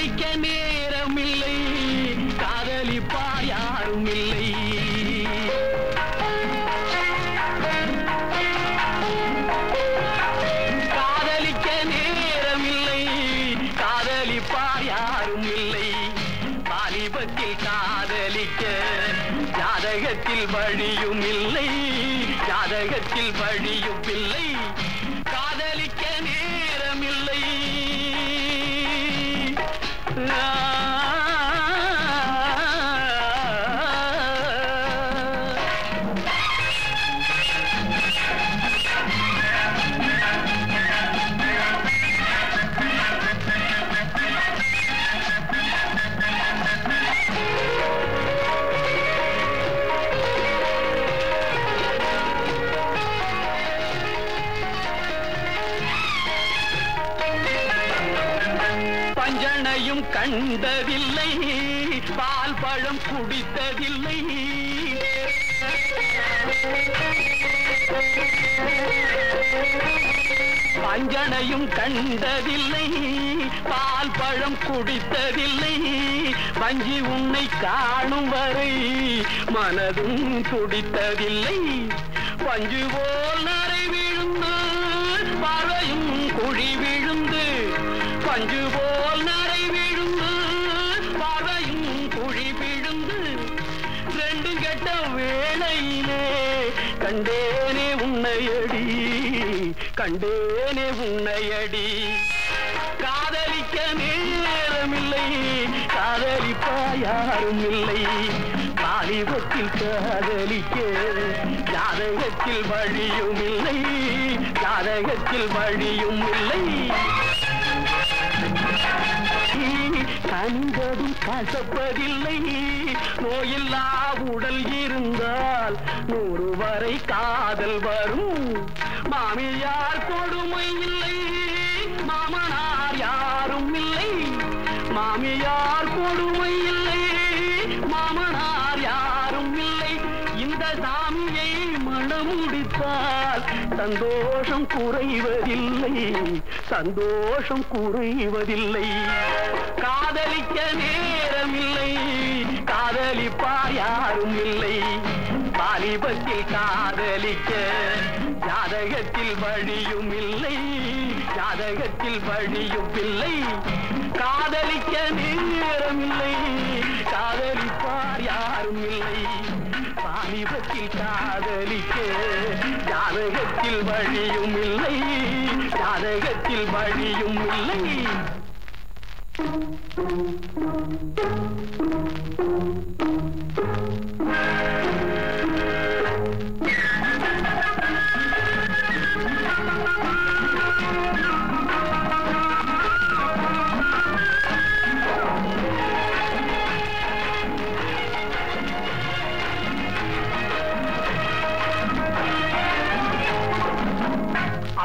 காதலிக்க நேரமில்லை. காதலிப்பார் யாரும் இல்லை காதலிக்க நேரமில்லை. காதலிப்பார் யாரும் இல்லை வாலிபத்தில் காதலிக்க ஜாதகத்தில் வழியும் இல்லை. ஜாதகத்தில் வழியும் இல்லை. காஞ்சனையும் கண்டதில்லை. பால் பழம் குடித்ததில்லை. பஞ்சனையும் கண்டதில்லை. பால் பழம் குடித்ததில்லை. வஞ்சி உன்னை காணும் வரை மனதும் துடித்ததில்லை. பஞ்சு போல் நரை விழுந்து பறையும் குழி விழுந்து பஞ்சு போல் கேட்ட வேளையிலே கண்டேனே உன்னையடி கண்டேனே உன்னையடி. காதலிக்க நேரமில்லை காதலிப்பா யாரும் இல்லை வாலிபத்தில் காதலிக்க ஜாதகத்தில் வழியும் இல்லை ஜாதகத்தில் வழியும் இல்லை கண்டதும் கசப்பதில்லை. நோயில்லா உடல் இருந்தால் நூறு வரை காதல் வரும். மாமியார் கொடுமை இல்லை மாமனார் யாரும் இல்லை. மாமியார் கொடுமை இல்லை மாமனார் யாரும் இல்லை. இந்த சாமியை மனமுடித்தால் சந்தோஷம் குறைவதில்லை சந்தோஷம் குறைவதில்லை. காதலிக்க நேரமில்லை. காதலிப்பார் யாரும் இல்லை வாலிபத்தில் காதலிக்க ஜாதகத்தில் வழியும் இல்லை ஜாதகத்தில் வழியும் இல்லை காதலிக்க நேரம் இல்லை காதலிப்பார் யாரும் இல்லை வாலிபத்தில் காதலிக்க ஜாதகத்தில் வழியும் இல்லை ஜாதகத்தில் வழியும் இல்லை Thank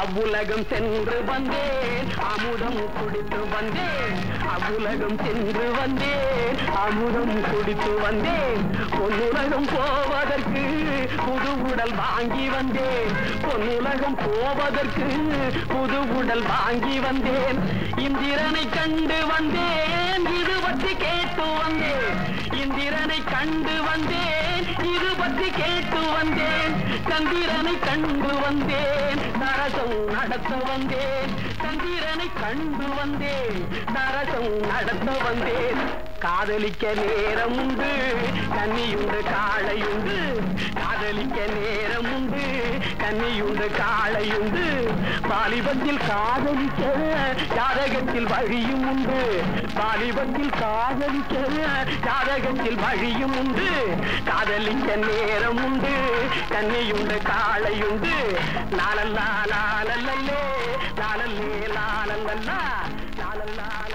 அவ்வுலகம் சென்று வந்தேன். அமுதம் குடித்து வந்தேன். அவ்வுலகம் சென்று வந்தேன். அமுதம் குடித்து வந்தேன். பொன்னுலகம் போவதற்கு புது உடல் வாங்கி வந்தேன். பொன்னுலகம் போவதற்கு புது உடல் வாங்கி வந்தேன். இந்திரனை கண்டு வந்தேன். இது பற்றி கேட்டு வந்தேன். இந்திரனை கண்டு வந்தேன். இது பற்றி கேட்டு வந்தேன். சந்திரனை கண்டு வந்தேன். நரசம் நடத்த வந்தேன். சந்திரனை கண்டு வந்தேன். நரசம் நடத்த வந்தேன். காதலிக்க நேரம் உண்டு. கன்னியுண்டு காளையுண்டு. காதலிக்க நேரம் உண்டு. கன்னியுண்டு காளையுண்டு. வாலிபத்தில் காதலிக்க ஜாதகத்தில் வழியும் உண்டு. வாலிபத்தில் காதலிக்க ஜாதகத்தில் வழியும் உண்டு. காதலிக்க நேரம் உண்டு கன்னியுண்டு காளையுண்டு. லாலல்லா லாலல்லே லாலல்லே லாலல்லா லாலல்லா.